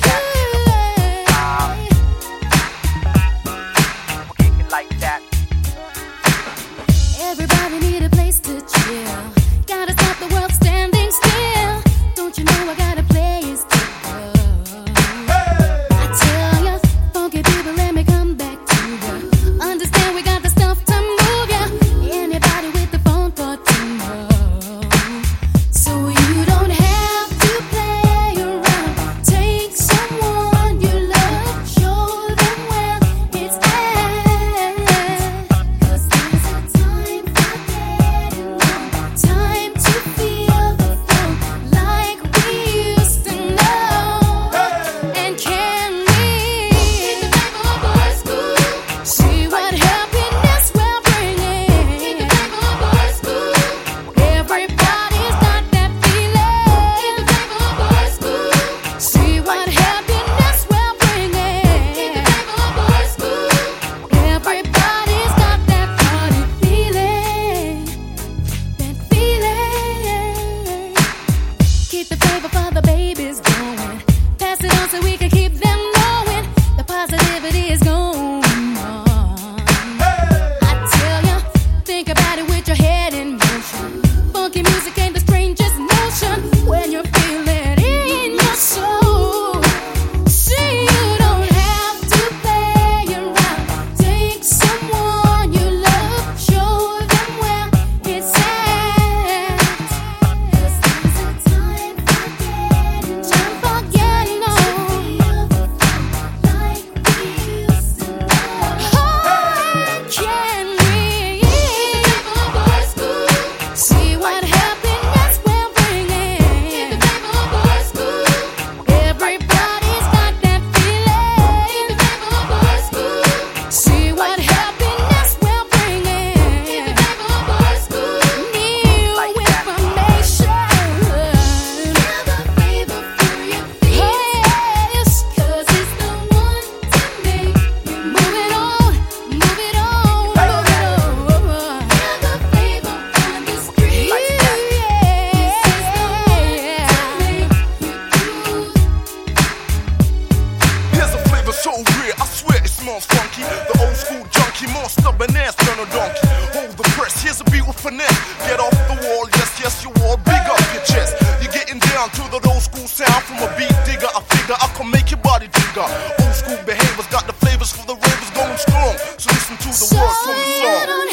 tap, Keep the flavor for the babies more funky. The old school junkie, more stubborn ass than a donkey. Hold the press, here's a beat with finesse. Get off the wall, yes, yes, you all big up your chest. You're getting down to the old school sound from a beat digger. I figure I can make your body jigger. Old school behaviors got the flavors for the ravers going strong. So listen to the words from the song.